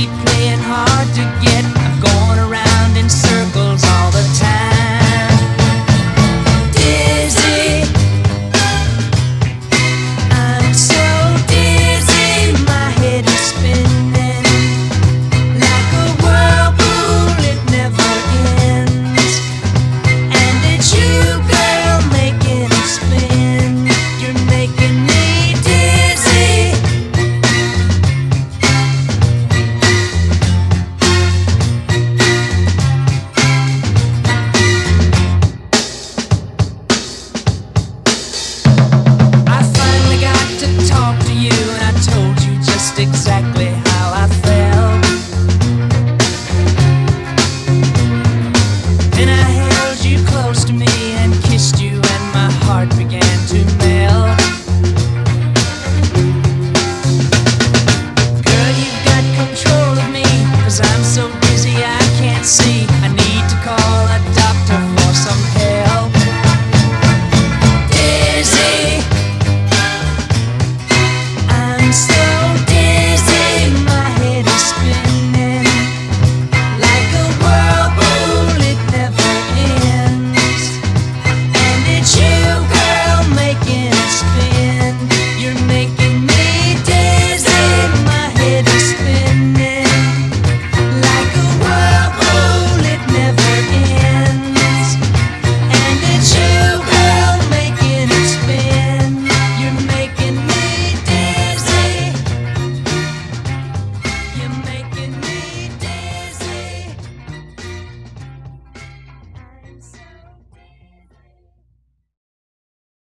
keep playing hard to get. I'm going around. exactly how I feel.